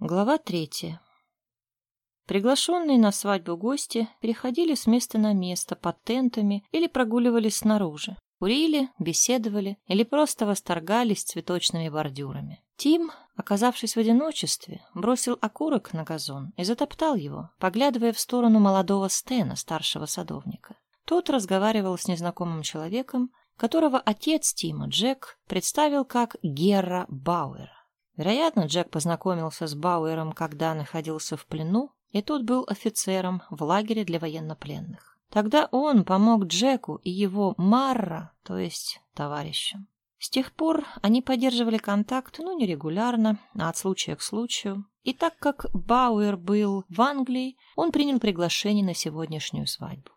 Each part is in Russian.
Глава третья. Приглашенные на свадьбу гости переходили с места на место под тентами или прогуливались снаружи. Курили, беседовали или просто восторгались цветочными бордюрами. Тим, оказавшись в одиночестве, бросил окурок на газон и затоптал его, поглядывая в сторону молодого Стена, старшего садовника. Тот разговаривал с незнакомым человеком, которого отец Тима, Джек, представил как Герра Бауэра. Вероятно, Джек познакомился с Бауэром, когда находился в плену, и тот был офицером в лагере для военнопленных. Тогда он помог Джеку и его Марра, то есть товарищам. С тех пор они поддерживали контакт, ну, нерегулярно, а от случая к случаю. И так как Бауэр был в Англии, он принял приглашение на сегодняшнюю свадьбу.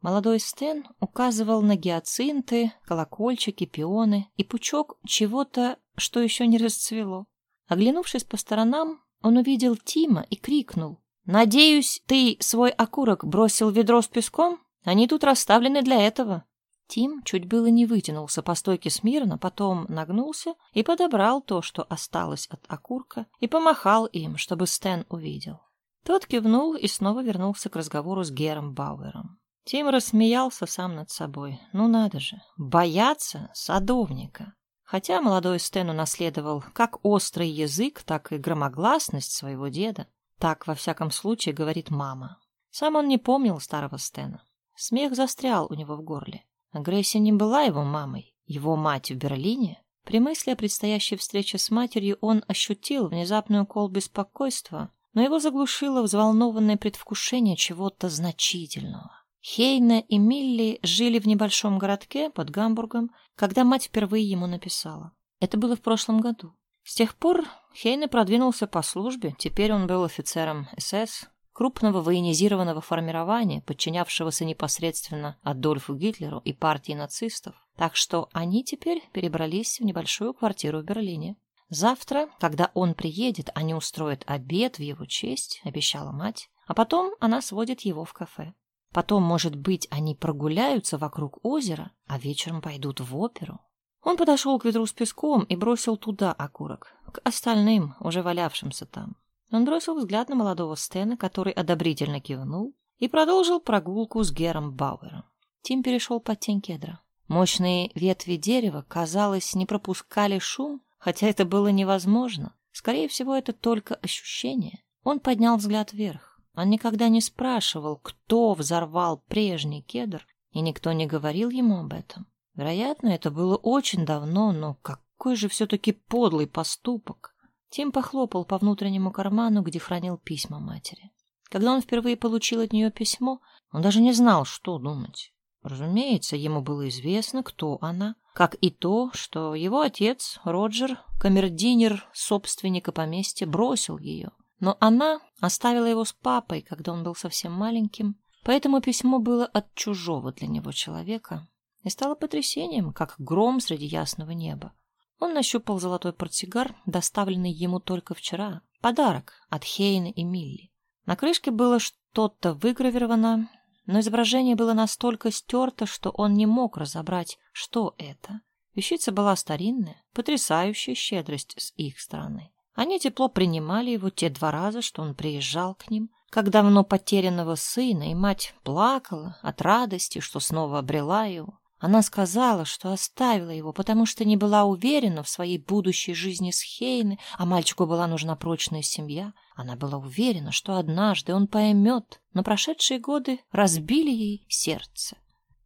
Молодой Стэн указывал на гиацинты, колокольчики, пионы и пучок чего-то, что еще не расцвело. Оглянувшись по сторонам, он увидел Тима и крикнул. «Надеюсь, ты свой окурок бросил в ведро с песком? Они тут расставлены для этого». Тим чуть было не вытянулся по стойке смирно, потом нагнулся и подобрал то, что осталось от окурка, и помахал им, чтобы Стэн увидел. Тот кивнул и снова вернулся к разговору с Гером Бауэром. Тим рассмеялся сам над собой. Ну надо же, бояться садовника. Хотя молодой Стэн унаследовал как острый язык, так и громогласность своего деда. Так, во всяком случае, говорит мама. Сам он не помнил старого Стена. Смех застрял у него в горле. Агрессия не была его мамой. Его мать в Берлине? При мысли о предстоящей встрече с матерью он ощутил внезапный укол беспокойства, но его заглушило взволнованное предвкушение чего-то значительного. Хейна и Милли жили в небольшом городке под Гамбургом, когда мать впервые ему написала. Это было в прошлом году. С тех пор Хейне продвинулся по службе, теперь он был офицером СС, крупного военизированного формирования, подчинявшегося непосредственно Адольфу Гитлеру и партии нацистов. Так что они теперь перебрались в небольшую квартиру в Берлине. Завтра, когда он приедет, они устроят обед в его честь, обещала мать, а потом она сводит его в кафе. Потом, может быть, они прогуляются вокруг озера, а вечером пойдут в оперу. Он подошел к ведру с песком и бросил туда окурок, к остальным, уже валявшимся там. Он бросил взгляд на молодого Стена, который одобрительно кивнул, и продолжил прогулку с Гером Бауэром. Тим перешел под тень кедра. Мощные ветви дерева, казалось, не пропускали шум, хотя это было невозможно. Скорее всего, это только ощущение. Он поднял взгляд вверх. Он никогда не спрашивал, кто взорвал прежний кедр, и никто не говорил ему об этом. Вероятно, это было очень давно, но какой же все-таки подлый поступок. Тим похлопал по внутреннему карману, где хранил письма матери. Когда он впервые получил от нее письмо, он даже не знал, что думать. Разумеется, ему было известно, кто она, как и то, что его отец, Роджер, камердинер собственника поместья, бросил ее — но она оставила его с папой, когда он был совсем маленьким, поэтому письмо было от чужого для него человека и стало потрясением, как гром среди ясного неба. Он нащупал золотой портсигар, доставленный ему только вчера, подарок от Хейна и Милли. На крышке было что-то выгравировано, но изображение было настолько стерто, что он не мог разобрать, что это. Вещица была старинная, потрясающая щедрость с их стороны. Они тепло принимали его те два раза, что он приезжал к ним, как давно потерянного сына, и мать плакала от радости, что снова обрела его. Она сказала, что оставила его, потому что не была уверена в своей будущей жизни с Хейны, а мальчику была нужна прочная семья. Она была уверена, что однажды он поймет, но прошедшие годы разбили ей сердце.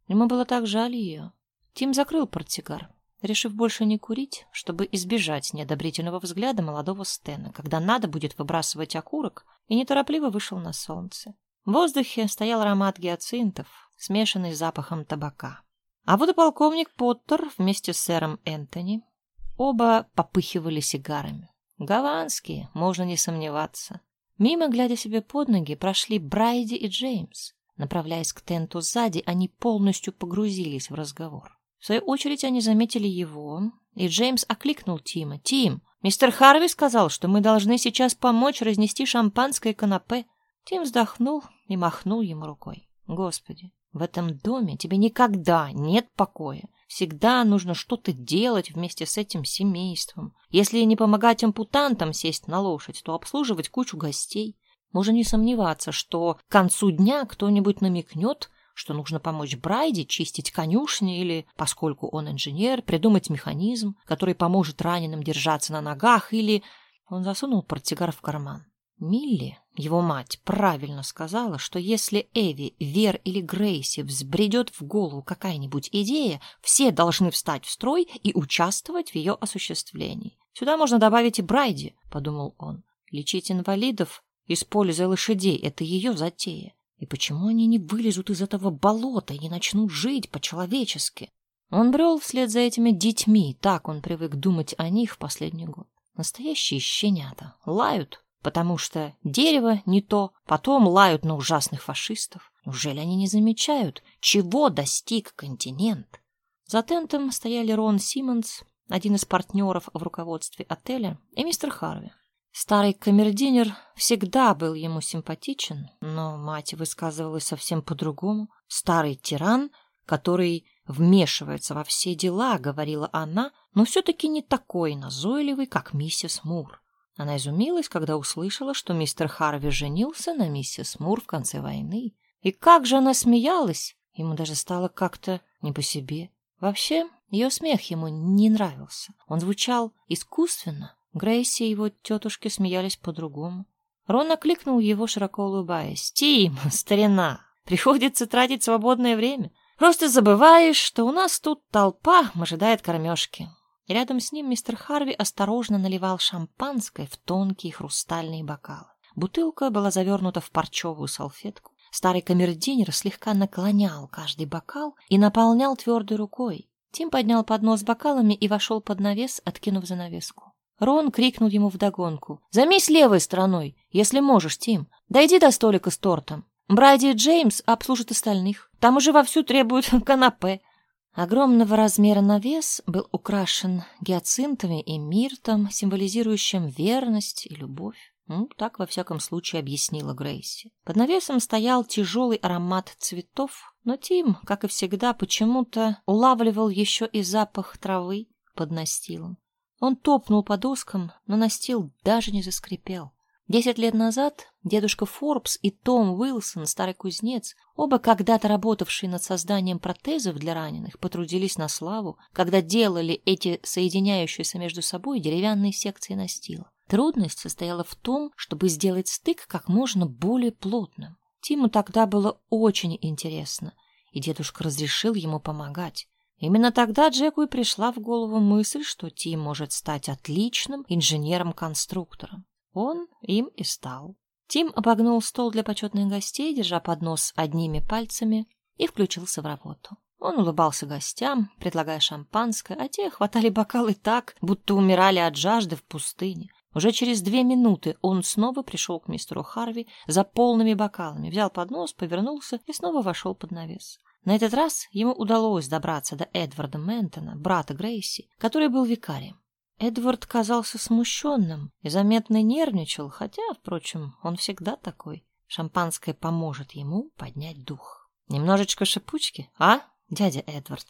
Ему было так жаль ее. Тим закрыл портсигар, решив больше не курить, чтобы избежать неодобрительного взгляда молодого Стена, когда надо будет выбрасывать окурок, и неторопливо вышел на солнце. В воздухе стоял аромат гиацинтов, смешанный с запахом табака. А вот и полковник Поттер вместе с сэром Энтони оба попыхивали сигарами. Гаванские, можно не сомневаться. Мимо, глядя себе под ноги, прошли Брайди и Джеймс. Направляясь к тенту сзади, они полностью погрузились в разговор. В свою очередь они заметили его, и Джеймс окликнул Тима. «Тим, мистер Харви сказал, что мы должны сейчас помочь разнести шампанское канапе». Тим вздохнул и махнул ему рукой. «Господи, в этом доме тебе никогда нет покоя. Всегда нужно что-то делать вместе с этим семейством. Если не помогать ампутантам сесть на лошадь, то обслуживать кучу гостей. Можно не сомневаться, что к концу дня кто-нибудь намекнет, что нужно помочь Брайде чистить конюшни или, поскольку он инженер, придумать механизм, который поможет раненым держаться на ногах или... Он засунул портсигар в карман. Милли, его мать, правильно сказала, что если Эви, Вер или Грейси взбредет в голову какая-нибудь идея, все должны встать в строй и участвовать в ее осуществлении. Сюда можно добавить и Брайди, подумал он. Лечить инвалидов, используя лошадей, это ее затея. И почему они не вылезут из этого болота и не начнут жить по-человечески? Он брел вслед за этими детьми, так он привык думать о них в последний год. Настоящие щенята. Лают, потому что дерево не то, потом лают на ужасных фашистов. Неужели они не замечают, чего достиг континент? За тентом стояли Рон Симмонс, один из партнеров в руководстве отеля, и мистер Харви. Старый камердинер всегда был ему симпатичен, но мать высказывалась совсем по-другому. Старый тиран, который вмешивается во все дела, говорила она, но все-таки не такой назойливый, как миссис Мур. Она изумилась, когда услышала, что мистер Харви женился на миссис Мур в конце войны. И как же она смеялась! Ему даже стало как-то не по себе. Вообще, ее смех ему не нравился. Он звучал искусственно. Грейси и его тетушки смеялись по-другому. Рон окликнул его, широко улыбаясь. «Тим, старина, приходится тратить свободное время. Просто забываешь, что у нас тут толпа ожидает кормежки. И рядом с ним мистер Харви осторожно наливал шампанское в тонкие хрустальные бокалы. Бутылка была завернута в парчевую салфетку. Старый камердинер слегка наклонял каждый бокал и наполнял твердой рукой. Тим поднял поднос с бокалами и вошел под навес, откинув занавеску. Рон крикнул ему вдогонку. «Займись левой стороной, если можешь, Тим. Дойди до столика с тортом. Брайди и Джеймс обслужат остальных. Там уже вовсю требуют канапе. Огромного размера навес был украшен гиацинтами и миртом, символизирующим верность и любовь. Ну, так, во всяком случае, объяснила Грейси. Под навесом стоял тяжелый аромат цветов, но Тим, как и всегда, почему-то улавливал еще и запах травы под настилом. Он топнул по доскам, но настил даже не заскрипел. Десять лет назад дедушка Форбс и Том Уилсон, старый кузнец, оба когда-то работавшие над созданием протезов для раненых, потрудились на славу, когда делали эти соединяющиеся между собой деревянные секции настила. Трудность состояла в том, чтобы сделать стык как можно более плотным. Тиму тогда было очень интересно, и дедушка разрешил ему помогать. Именно тогда Джеку и пришла в голову мысль, что Тим может стать отличным инженером-конструктором. Он им и стал. Тим обогнул стол для почетных гостей, держа поднос одними пальцами, и включился в работу. Он улыбался гостям, предлагая шампанское, а те хватали бокалы так, будто умирали от жажды в пустыне. Уже через две минуты он снова пришел к мистеру Харви за полными бокалами, взял поднос, повернулся и снова вошел под навес. На этот раз ему удалось добраться до Эдварда Ментона, брата Грейси, который был викарием. Эдвард казался смущенным и заметно нервничал, хотя, впрочем, он всегда такой. Шампанское поможет ему поднять дух. «Немножечко шипучки, а, дядя Эдвард?»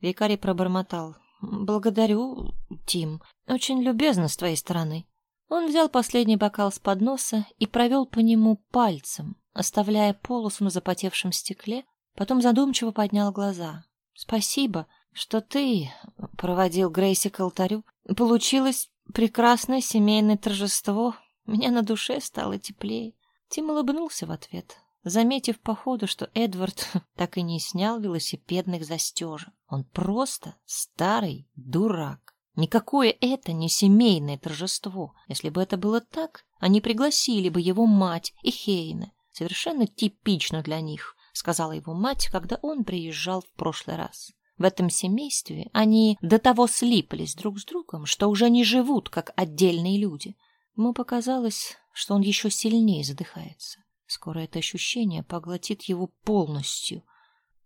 Викарий пробормотал. «Благодарю, Тим. Очень любезно с твоей стороны». Он взял последний бокал с подноса и провел по нему пальцем, оставляя полосу на запотевшем стекле, потом задумчиво поднял глаза. «Спасибо, что ты проводил Грейси к алтарю. Получилось прекрасное семейное торжество. Меня на душе стало теплее. Тим улыбнулся в ответ, заметив по ходу, что Эдвард так и не снял велосипедных застежек. Он просто старый дурак. Никакое это не семейное торжество. Если бы это было так, они пригласили бы его мать и Хейна. Совершенно типично для них, сказала его мать, когда он приезжал в прошлый раз. В этом семействе они до того слиплись друг с другом, что уже не живут как отдельные люди. Ему показалось, что он еще сильнее задыхается. Скоро это ощущение поглотит его полностью.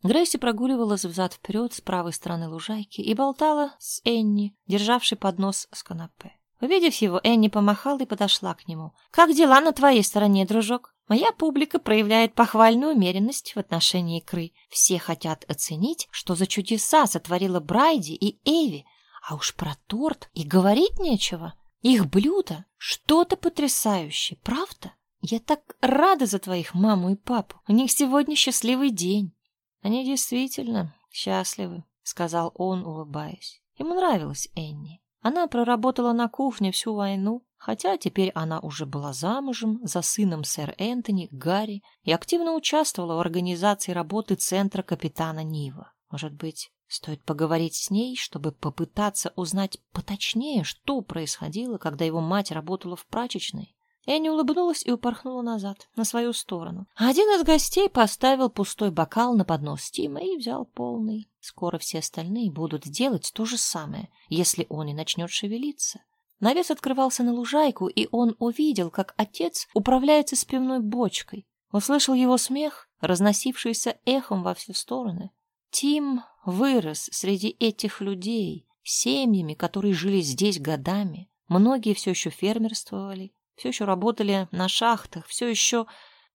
Грейси прогуливалась взад-вперед с правой стороны лужайки и болтала с Энни, державшей поднос с канапе. Увидев его, Энни помахала и подошла к нему. «Как дела на твоей стороне, дружок?» Моя публика проявляет похвальную умеренность в отношении икры. Все хотят оценить, что за чудеса сотворила Брайди и Эви, а уж про торт и говорить нечего. Их блюдо — что-то потрясающее, правда? Я так рада за твоих маму и папу. У них сегодня счастливый день. Они действительно счастливы, сказал он, улыбаясь. Ему нравилась Энни. Она проработала на кухне всю войну, хотя теперь она уже была замужем за сыном сэр Энтони, Гарри, и активно участвовала в организации работы центра капитана Нива. Может быть, стоит поговорить с ней, чтобы попытаться узнать поточнее, что происходило, когда его мать работала в прачечной? Энни улыбнулась и упорхнула назад, на свою сторону. Один из гостей поставил пустой бокал на поднос Тима и взял полный. Скоро все остальные будут делать то же самое, если он и начнет шевелиться. Навес открывался на лужайку, и он увидел, как отец управляется с пивной бочкой. Услышал его смех, разносившийся эхом во все стороны. Тим вырос среди этих людей, семьями, которые жили здесь годами. Многие все еще фермерствовали, все еще работали на шахтах, все еще...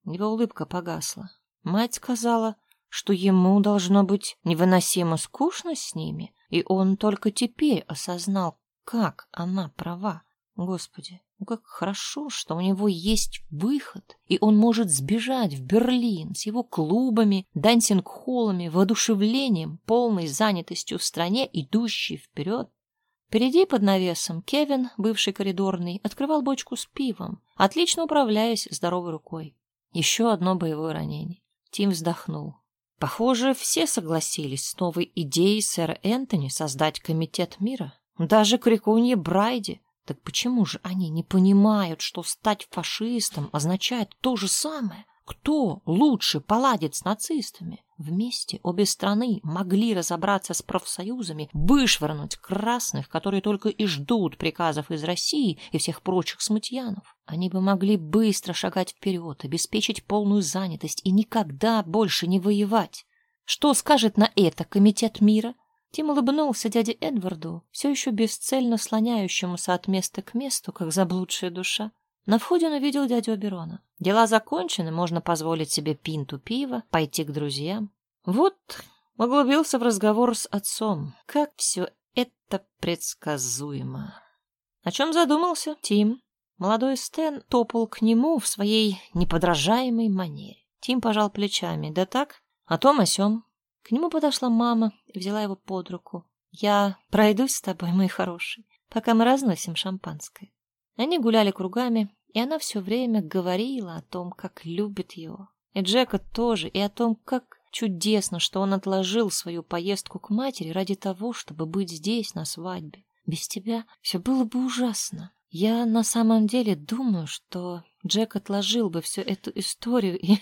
Его улыбка погасла. Мать сказала, что ему должно быть невыносимо скучно с ними, и он только теперь осознал, как она права. Господи, ну как хорошо, что у него есть выход, и он может сбежать в Берлин с его клубами, дансинг-холлами, воодушевлением, полной занятостью в стране, идущей вперед. Впереди под навесом Кевин, бывший коридорный, открывал бочку с пивом, отлично управляясь здоровой рукой. Еще одно боевое ранение. Тим вздохнул. Похоже, все согласились с новой идеей сэра Энтони создать комитет мира. Даже крикунья Брайди. Так почему же они не понимают, что стать фашистом означает то же самое? Кто лучше поладит с нацистами? Вместе обе страны могли разобраться с профсоюзами, вышвырнуть красных, которые только и ждут приказов из России и всех прочих смутьянов. Они бы могли быстро шагать вперед, обеспечить полную занятость и никогда больше не воевать. Что скажет на это Комитет мира? Тим улыбнулся дяде Эдварду, все еще бесцельно слоняющемуся от места к месту, как заблудшая душа. На входе он увидел дядю Аберона. Дела закончены, можно позволить себе пинту пива, пойти к друзьям. Вот углубился в разговор с отцом. Как все это предсказуемо. О чем задумался Тим? Молодой Стэн топал к нему в своей неподражаемой манере. Тим пожал плечами. Да так, о том о сём. К нему подошла мама и взяла его под руку. «Я пройдусь с тобой, мой хороший, пока мы разносим шампанское». Они гуляли кругами, и она все время говорила о том, как любит его. И Джека тоже, и о том, как чудесно, что он отложил свою поездку к матери ради того, чтобы быть здесь на свадьбе. Без тебя все было бы ужасно. Я на самом деле думаю, что Джек отложил бы всю эту историю и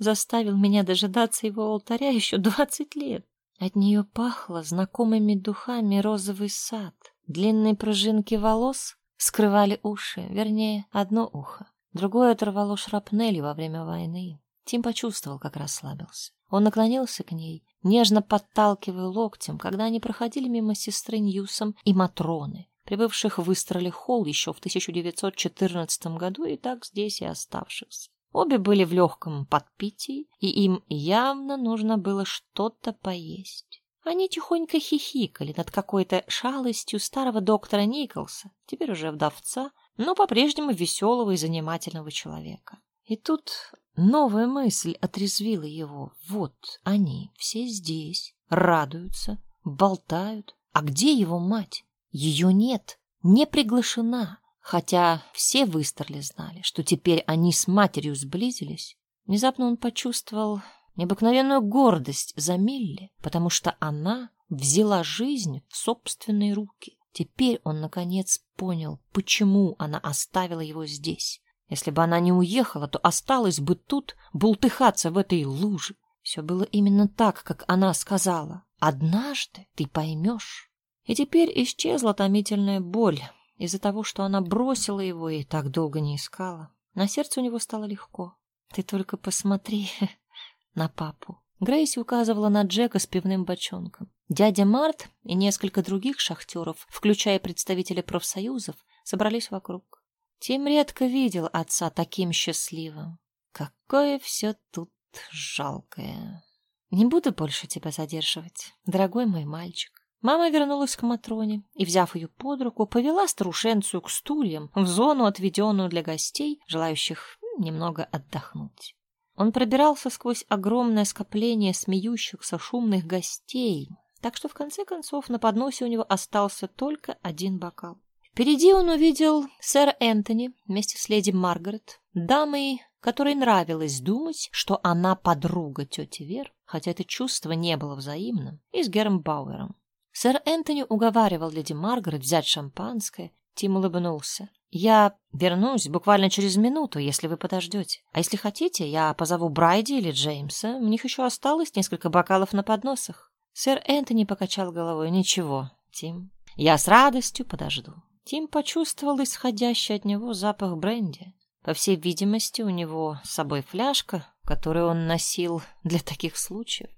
заставил меня дожидаться его алтаря еще двадцать лет. От нее пахло знакомыми духами розовый сад. Длинные пружинки волос скрывали уши, вернее, одно ухо. Другое оторвало шрапнелью во время войны. Тим почувствовал, как расслабился. Он наклонился к ней, нежно подталкивая локтем, когда они проходили мимо сестры Ньюсом и Матроны, прибывших в Истроле Холл еще в 1914 году и так здесь и оставшихся. Обе были в легком подпитии, и им явно нужно было что-то поесть. Они тихонько хихикали над какой-то шалостью старого доктора Николса, теперь уже вдовца, но по-прежнему веселого и занимательного человека. И тут новая мысль отрезвила его. Вот они, все здесь, радуются, болтают. А где его мать? Ее нет, не приглашена. Хотя все в Истерле знали, что теперь они с матерью сблизились. Внезапно он почувствовал необыкновенную гордость за Милли, потому что она взяла жизнь в собственные руки. Теперь он, наконец, понял, почему она оставила его здесь. Если бы она не уехала, то осталась бы тут бултыхаться в этой луже. Все было именно так, как она сказала. «Однажды ты поймешь». И теперь исчезла томительная боль из-за того, что она бросила его и так долго не искала. На сердце у него стало легко. «Ты только посмотри, на папу. Грейси указывала на Джека с пивным бочонком. Дядя Март и несколько других шахтеров, включая представителей профсоюзов, собрались вокруг. Тим редко видел отца таким счастливым. Какое все тут жалкое. Не буду больше тебя задерживать, дорогой мой мальчик. Мама вернулась к Матроне и, взяв ее под руку, повела старушенцию к стульям в зону, отведенную для гостей, желающих немного отдохнуть. Он пробирался сквозь огромное скопление смеющихся шумных гостей, так что в конце концов на подносе у него остался только один бокал. Впереди он увидел сэр Энтони вместе с леди Маргарет, дамой, которой нравилось думать, что она подруга тети Вер, хотя это чувство не было взаимным, и с Гером Бауэром. Сэр Энтони уговаривал леди Маргарет взять шампанское. Тим улыбнулся. «Я вернусь буквально через минуту, если вы подождете. А если хотите, я позову Брайди или Джеймса. У них еще осталось несколько бокалов на подносах». Сэр Энтони покачал головой. «Ничего, Тим, я с радостью подожду». Тим почувствовал исходящий от него запах бренди. По всей видимости, у него с собой фляжка, которую он носил для таких случаев.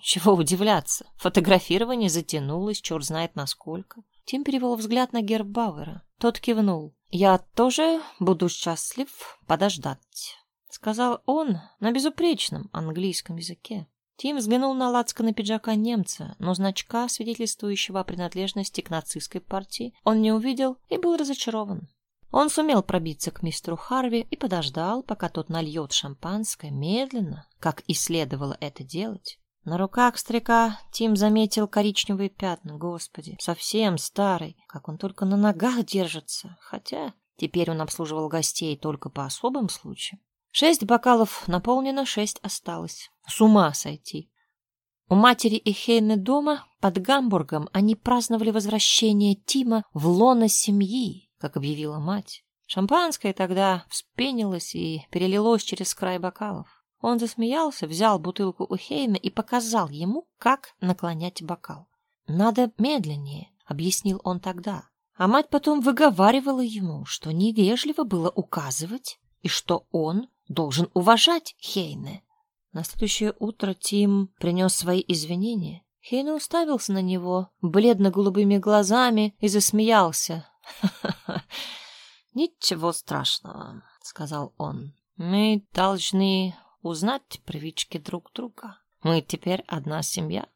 Чего удивляться? Фотографирование затянулось, черт знает насколько. Тим перевел взгляд на Гербауэра. Тот кивнул. «Я тоже буду счастлив подождать», — сказал он на безупречном английском языке. Тим взглянул на лацканы пиджака немца, но значка, свидетельствующего о принадлежности к нацистской партии, он не увидел и был разочарован. Он сумел пробиться к мистеру Харви и подождал, пока тот нальет шампанское медленно, как и следовало это делать, на руках старика Тим заметил коричневые пятна. Господи, совсем старый, как он только на ногах держится. Хотя теперь он обслуживал гостей только по особым случаям. Шесть бокалов наполнено, шесть осталось. С ума сойти. У матери и Хейны дома под Гамбургом они праздновали возвращение Тима в лоно семьи, как объявила мать. Шампанское тогда вспенилось и перелилось через край бокалов. Он засмеялся, взял бутылку у Хейна и показал ему, как наклонять бокал. «Надо медленнее», — объяснил он тогда. А мать потом выговаривала ему, что невежливо было указывать и что он должен уважать Хейне. На следующее утро Тим принес свои извинения. Хейне уставился на него бледно-голубыми глазами и засмеялся. «Ничего страшного», — сказал он. «Мы должны узнать привычки друг друга. Мы теперь одна семья.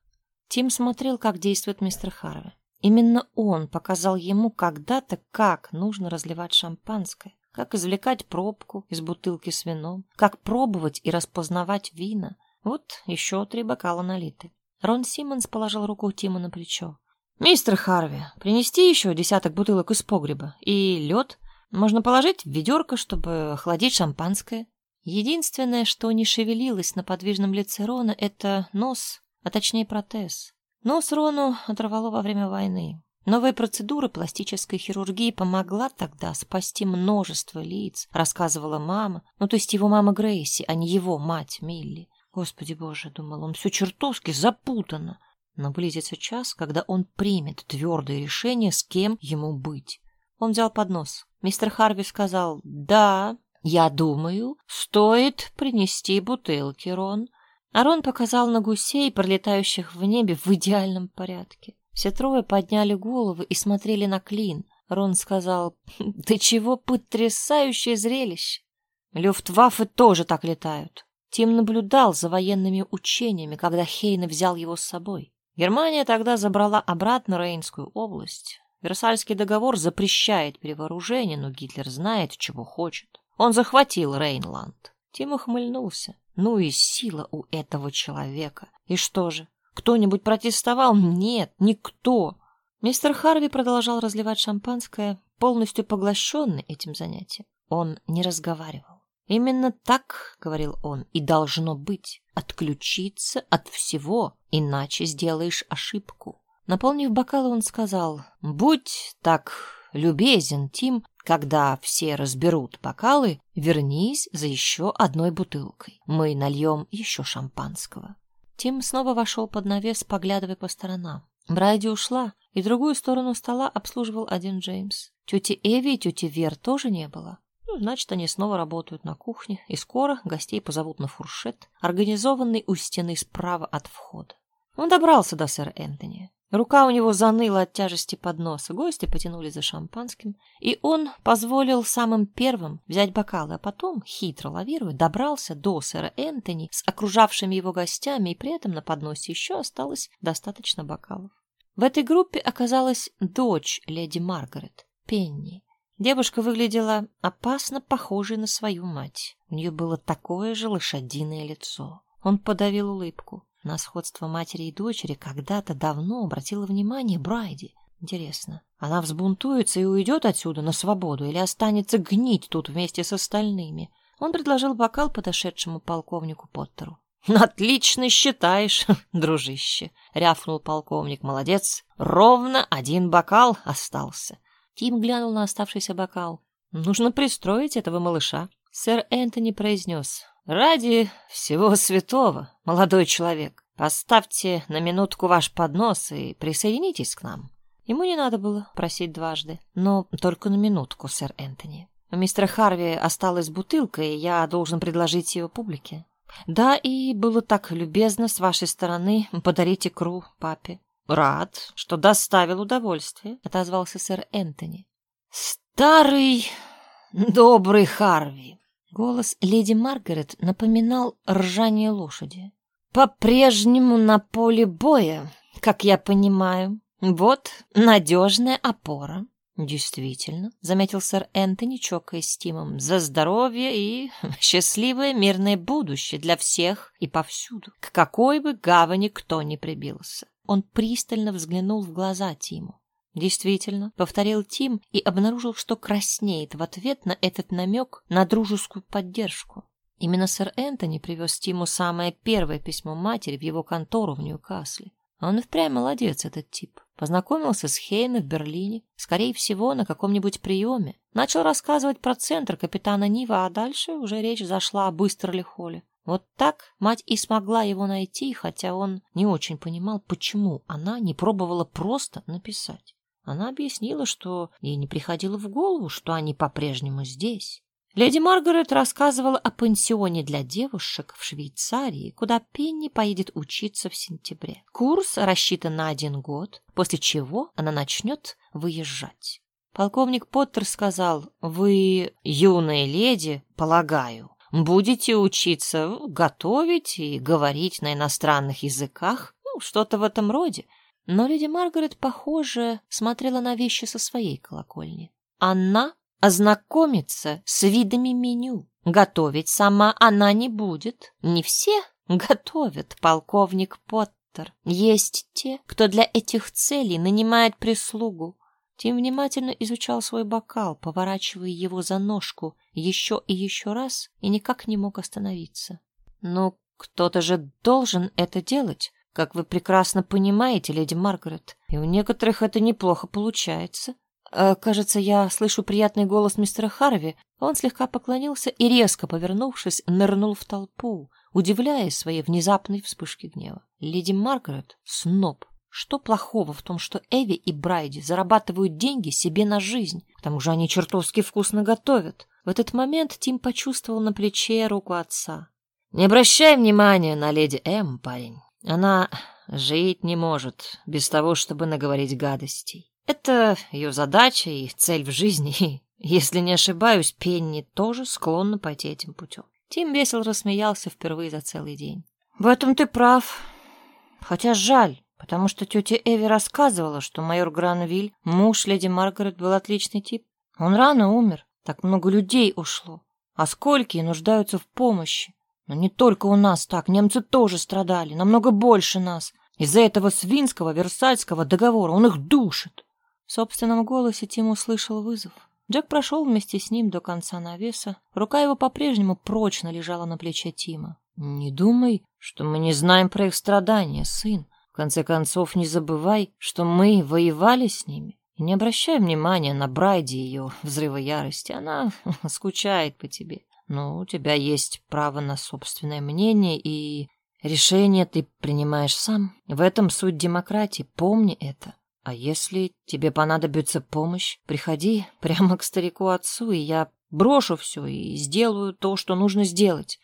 Тим смотрел, как действует мистер Харви. Именно он показал ему когда-то, как нужно разливать шампанское, как извлекать пробку из бутылки с вином, как пробовать и распознавать вина. Вот еще три бокала налиты. Рон Симмонс положил руку Тиму на плечо. «Мистер Харви, принести еще десяток бутылок из погреба и лед. Можно положить в ведерко, чтобы охладить шампанское. Единственное, что не шевелилось на подвижном лице Рона, это нос, а точнее протез. Нос Рону оторвало во время войны. Новая процедура пластической хирургии помогла тогда спасти множество лиц, рассказывала мама, ну то есть его мама Грейси, а не его мать Милли. Господи боже, думал он, все чертовски запутано. Но близится час, когда он примет твердое решение, с кем ему быть. Он взял поднос. Мистер Харви сказал «Да, «Я думаю, стоит принести бутылки, Рон». А Рон показал на гусей, пролетающих в небе в идеальном порядке. Все трое подняли головы и смотрели на клин. Рон сказал, «Ты чего, потрясающее зрелище!» Люфтваффе тоже так летают. Тим наблюдал за военными учениями, когда Хейна взял его с собой. Германия тогда забрала обратно Рейнскую область. Версальский договор запрещает перевооружение, но Гитлер знает, чего хочет. Он захватил Рейнланд. Тим ухмыльнулся. Ну и сила у этого человека. И что же, кто-нибудь протестовал? Нет, никто. Мистер Харви продолжал разливать шампанское, полностью поглощенный этим занятием. Он не разговаривал. Именно так, говорил он, и должно быть. Отключиться от всего, иначе сделаешь ошибку. Наполнив бокалы, он сказал, «Будь так любезен, Тим, когда все разберут бокалы, вернись за еще одной бутылкой. Мы нальем еще шампанского. Тим снова вошел под навес, поглядывая по сторонам. Брайди ушла, и другую сторону стола обслуживал один Джеймс. Тети Эви и тети Вер тоже не было. Ну, значит, они снова работают на кухне, и скоро гостей позовут на фуршет, организованный у стены справа от входа. Он добрался до сэра Энтони. Рука у него заныла от тяжести подноса. Гости потянули за шампанским, и он позволил самым первым взять бокалы, а потом, хитро лавируя, добрался до сэра Энтони с окружавшими его гостями, и при этом на подносе еще осталось достаточно бокалов. В этой группе оказалась дочь леди Маргарет, Пенни. Девушка выглядела опасно похожей на свою мать. У нее было такое же лошадиное лицо. Он подавил улыбку. На сходство матери и дочери когда-то давно обратила внимание Брайди. Интересно, она взбунтуется и уйдет отсюда на свободу или останется гнить тут вместе с остальными? Он предложил бокал подошедшему полковнику Поттеру. «Отлично считаешь, дружище!» — рявкнул полковник. «Молодец! Ровно один бокал остался!» Тим глянул на оставшийся бокал. «Нужно пристроить этого малыша!» Сэр Энтони произнес. «Ради всего святого, молодой человек, поставьте на минутку ваш поднос и присоединитесь к нам». Ему не надо было просить дважды, но только на минутку, сэр Энтони. У мистера Харви осталась бутылка, и я должен предложить ее публике. Да, и было так любезно с вашей стороны подарить икру папе. Рад, что доставил удовольствие, отозвался сэр Энтони. Старый добрый Харви, Голос леди Маргарет напоминал ржание лошади. «По-прежнему на поле боя, как я понимаю. Вот надежная опора». «Действительно», — заметил сэр Энтони, чокаясь с Тимом, «за здоровье и счастливое мирное будущее для всех и повсюду, к какой бы гавани кто ни прибился». Он пристально взглянул в глаза Тиму. Действительно, повторил Тим и обнаружил, что краснеет в ответ на этот намек на дружескую поддержку. Именно сэр Энтони привез Тиму самое первое письмо матери в его контору в Ньюкасле. Он и впрямь молодец, этот тип. Познакомился с Хейна в Берлине, скорее всего, на каком-нибудь приеме. Начал рассказывать про центр капитана Нива, а дальше уже речь зашла об Истерлихоле. Вот так мать и смогла его найти, хотя он не очень понимал, почему она не пробовала просто написать. Она объяснила, что ей не приходило в голову, что они по-прежнему здесь. Леди Маргарет рассказывала о пансионе для девушек в Швейцарии, куда Пенни поедет учиться в сентябре. Курс рассчитан на один год, после чего она начнет выезжать. Полковник Поттер сказал, «Вы, юная леди, полагаю, будете учиться готовить и говорить на иностранных языках, ну, что-то в этом роде. Но леди Маргарет, похоже, смотрела на вещи со своей колокольни. Она ознакомится с видами меню. Готовить сама она не будет. Не все готовят, полковник Поттер. Есть те, кто для этих целей нанимает прислугу. Тим внимательно изучал свой бокал, поворачивая его за ножку еще и еще раз, и никак не мог остановиться. Но кто-то же должен это делать, как вы прекрасно понимаете, леди Маргарет, и у некоторых это неплохо получается. Э, кажется, я слышу приятный голос мистера Харви. Он слегка поклонился и, резко повернувшись, нырнул в толпу, удивляясь своей внезапной вспышке гнева. Леди Маргарет — сноб. Что плохого в том, что Эви и Брайди зарабатывают деньги себе на жизнь? К тому же они чертовски вкусно готовят. В этот момент Тим почувствовал на плече руку отца. «Не обращай внимания на леди М, парень. Она жить не может без того, чтобы наговорить гадостей. Это ее задача и цель в жизни. Если не ошибаюсь, Пенни тоже склонна пойти этим путем. Тим весело рассмеялся впервые за целый день. В этом ты прав. Хотя жаль, потому что тетя Эви рассказывала, что майор Гранвиль, муж леди Маргарет, был отличный тип. Он рано умер, так много людей ушло. А сколько и нуждаются в помощи. Но не только у нас так, немцы тоже страдали, намного больше нас. Из-за этого свинского Версальского договора он их душит. В собственном голосе Тим услышал вызов. Джек прошел вместе с ним до конца навеса. Рука его по-прежнему прочно лежала на плече Тима. «Не думай, что мы не знаем про их страдания, сын. В конце концов, не забывай, что мы воевали с ними. И не обращай внимания на Брайди и ее взрывы ярости. Она скучает по тебе. Но у тебя есть право на собственное мнение, и решение ты принимаешь сам. В этом суть демократии, помни это. А если тебе понадобится помощь, приходи прямо к старику-отцу, и я брошу все и сделаю то, что нужно сделать.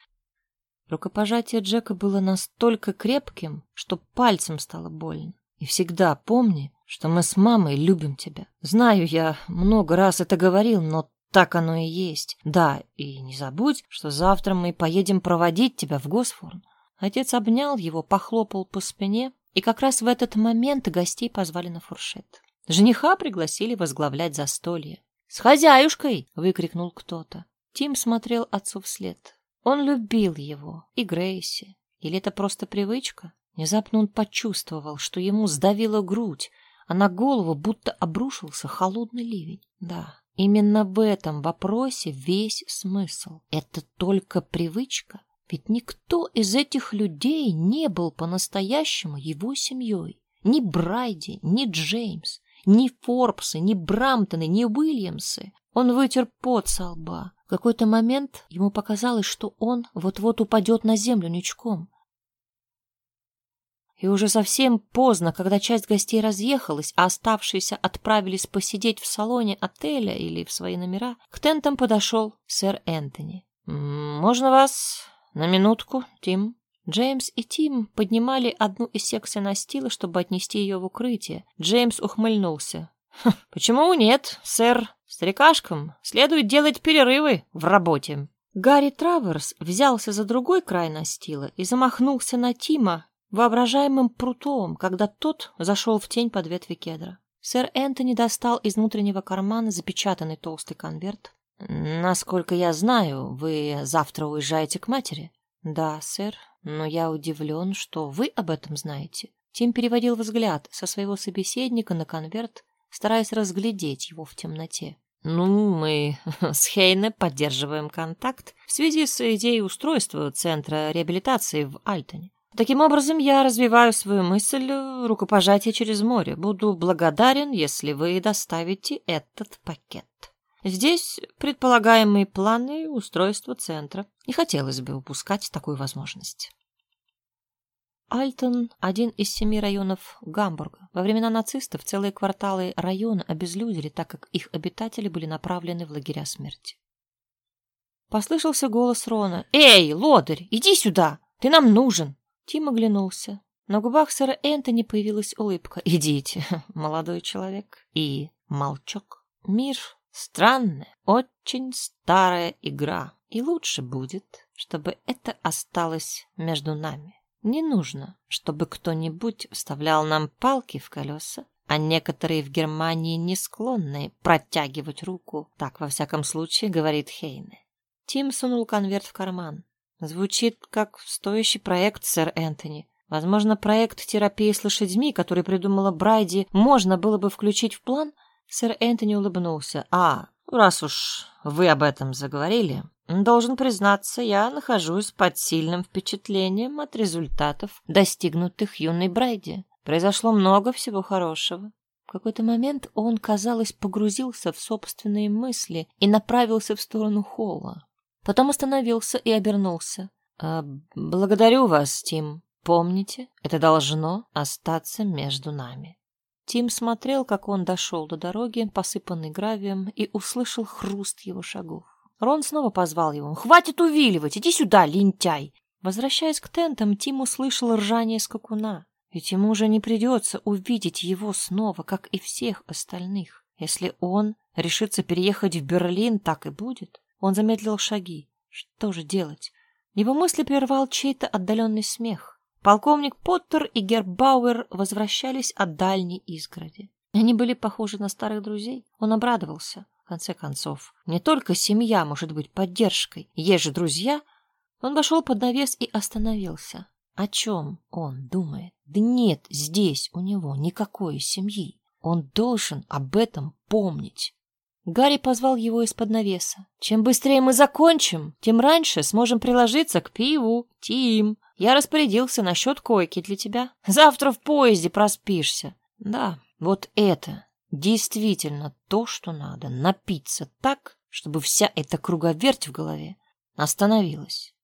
Рукопожатие Джека было настолько крепким, что пальцем стало больно. И всегда помни, что мы с мамой любим тебя. Знаю, я много раз это говорил, но так оно и есть. Да, и не забудь, что завтра мы поедем проводить тебя в Госфорн. Отец обнял его, похлопал по спине, и как раз в этот момент гостей позвали на фуршет. Жениха пригласили возглавлять застолье. «С хозяюшкой!» — выкрикнул кто-то. Тим смотрел отцу вслед. Он любил его и Грейси. Или это просто привычка? Внезапно он почувствовал, что ему сдавила грудь, а на голову будто обрушился холодный ливень. Да, именно в этом вопросе весь смысл. Это только привычка. Ведь никто из этих людей не был по-настоящему его семьей. Ни Брайди, ни Джеймс. Ни Форбсы, ни Брамтоны, ни Уильямсы. Он вытер пот со лба. В какой-то момент ему показалось, что он вот-вот упадет на землю ничком. И уже совсем поздно, когда часть гостей разъехалась, а оставшиеся отправились посидеть в салоне отеля или в свои номера, к тентам подошел сэр Энтони. «Можно вас на минутку, Тим?» Джеймс и Тим поднимали одну из секций настила, чтобы отнести ее в укрытие. Джеймс ухмыльнулся. «Хм, «Почему нет, сэр? Старикашкам следует делать перерывы в работе». Гарри Траверс взялся за другой край настила и замахнулся на Тима воображаемым прутом, когда тот зашел в тень под ветви кедра. Сэр Энтони достал из внутреннего кармана запечатанный толстый конверт. «Насколько я знаю, вы завтра уезжаете к матери?» «Да, сэр, но я удивлен, что вы об этом знаете. Тим переводил взгляд со своего собеседника на конверт, стараясь разглядеть его в темноте. Ну, мы с Хейне поддерживаем контакт в связи с идеей устройства центра реабилитации в Альтоне. Таким образом, я развиваю свою мысль рукопожатия через море. Буду благодарен, если вы доставите этот пакет. Здесь предполагаемые планы устройства центра. Не хотелось бы упускать такую возможность. Альтон – один из семи районов Гамбурга. Во времена нацистов целые кварталы района обезлюдили, так как их обитатели были направлены в лагеря смерти. Послышался голос Рона. «Эй, лодырь, иди сюда! Ты нам нужен!» Тим оглянулся. На губах сэра Энтони появилась улыбка. «Идите, молодой человек!» И молчок. Мир Странная, очень старая игра, и лучше будет, чтобы это осталось между нами. Не нужно, чтобы кто-нибудь вставлял нам палки в колеса, а некоторые в Германии не склонны протягивать руку. Так, во всяком случае, говорит Хейне. Тим сунул конверт в карман. Звучит как стоящий проект, сэр Энтони. Возможно, проект терапии с лошадьми, который придумала Брайди, можно было бы включить в план — Сэр Энтони улыбнулся. «А, раз уж вы об этом заговорили, должен признаться, я нахожусь под сильным впечатлением от результатов, достигнутых юной Брайди. Произошло много всего хорошего». В какой-то момент он, казалось, погрузился в собственные мысли и направился в сторону холла. Потом остановился и обернулся. «А, «Благодарю вас, Тим. Помните, это должно остаться между нами». Тим смотрел, как он дошел до дороги, посыпанной гравием, и услышал хруст его шагов. Рон снова позвал его. «Хватит увиливать! Иди сюда, лентяй!» Возвращаясь к тентам, Тим услышал ржание скакуна. Ведь ему уже не придется увидеть его снова, как и всех остальных. Если он решится переехать в Берлин, так и будет. Он замедлил шаги. Что же делать? Его мысли прервал чей-то отдаленный смех. Полковник Поттер и Гербауэр возвращались от дальней изгороди. Они были похожи на старых друзей. Он обрадовался. В конце концов, не только семья может быть поддержкой. Есть же друзья. Он вошел под навес и остановился. О чем он думает? Да нет здесь у него никакой семьи. Он должен об этом помнить. Гарри позвал его из-под навеса. «Чем быстрее мы закончим, тем раньше сможем приложиться к пиву. Тим, я распорядился насчет койки для тебя. Завтра в поезде проспишься. Да, вот это действительно то, что надо. Напиться так, чтобы вся эта круговерть в голове остановилась.